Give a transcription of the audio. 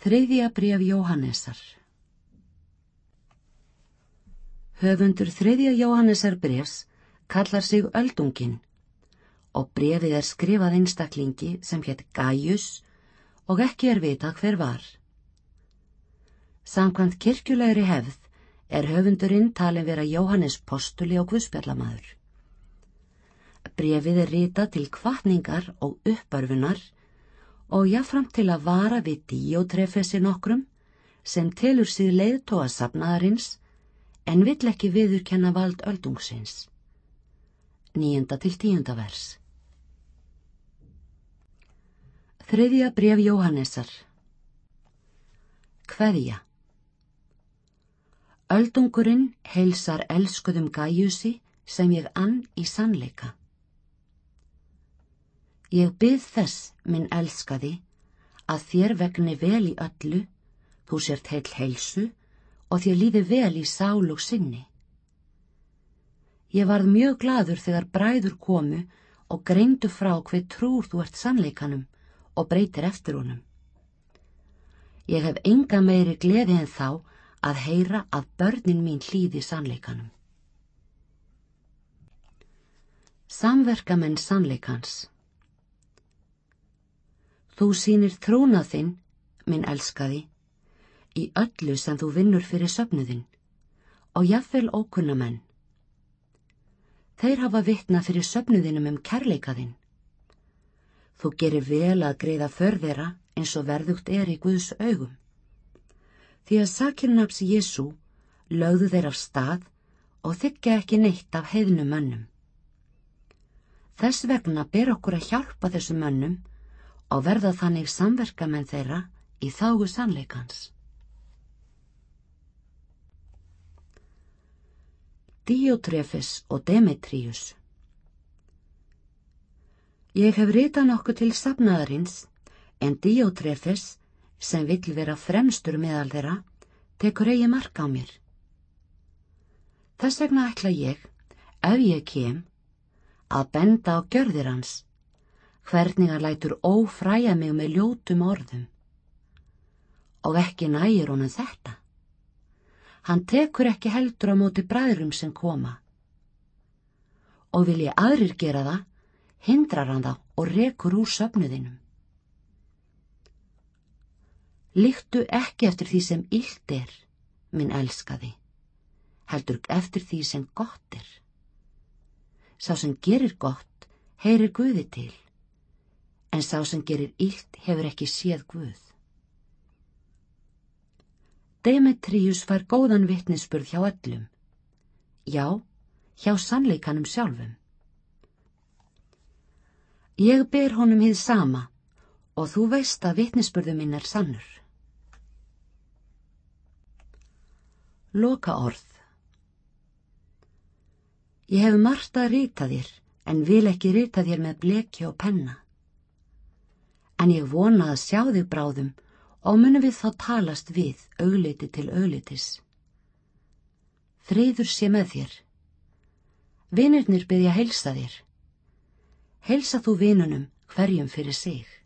Þriðja bref Jóhannesar Höfundur þriðja Jóhannesar brefs kallar sig öldungin og brefið er skrifað einstaklingi sem hétt Gaius og ekki er vitað hver var. Samkvæmt kirkjulegri hefð er höfundurinn talin vera Jóhannes postuli og guðspjallamaður. Brefið er rita til kvartningar og uppörfunar og jáframt til að vara við díótrefessi nokkrum sem telur síð leiðtóa safnaðarins en vill ekki viðurkenna vald öldungsins. Níunda til tíunda vers. Þriðja bref Jóhannessar Kveðja Öldungurinn heilsar elskuðum gæjusi sem ég ann í sannleika. Ég byrð þess, minn elskaði, að þér vegni vel í öllu, þú sért heil heilsu og þér líði vel í sál og sinni. Ég varð mjög gladur þegar bræður komu og greindu frá hver trúr þú ert sannleikanum og breytir eftir honum. Ég hef enga meiri gleði en þá að heyra að börnin mín hlýði sannleikanum. Samverkamenn sannleikans Þú sínir trúna þinn, minn elskaði, í öllu sem þú vinnur fyrir söfnuðinn og jafnvel ókunna menn. Þeir hafa vitna fyrir söfnuðinum um kærleikaðinn. Þú gerir vel að greiða förðera eins og verðugt er í Guðs augum. Því að sakirnaps Jésu lögðu þeir af stað og þykja ekki neitt af heiðnum mönnum. Þess vegna ber okkur að hjálpa þessum mönnum og verða þannig samverkamenn þeirra í þágu sannleikans. Diotrefis og Demetrius Ég hef ritað nokkuð til safnaðarins en Diotrefis sem vill vera fremstur meðal þeirra tekur eigi mark á mér. Þess vegna ætla ég, ef ég kem, að benda á gjörðir hans hvernig hann lætur ófræja mig með ljótum orðum. Og ekki nægir honum þetta. Hann tekur ekki heldur á móti bræðrum sem koma. Og vil ég aðrir gera það, hindrar hann þá og rekur úr söfnuðinum. Líktu ekki eftir því sem illt er, minn elskaði, heldur eftir því sem gott er. Sá sem gerir gott, heyrir Guði til en sá sem gerir illt hefur ekki séð Guð. Demetrius fær góðan vittnisspurð hjá öllum. Já, hjá sannleikanum sjálfum. Ég ber honum hið sama og þú veist að vittnisspurðu minn er sannur. Loka orð Ég hef margt að rýta þér en vil ekki rýta þér með bleki og penna en ég vona að sjá þig bráðum og munum við þá talast við augliti til auglitis. Friður sé með þér. Vinurnir byrja að helsa þér. Helsa þú vinunum hverjum fyrir sig.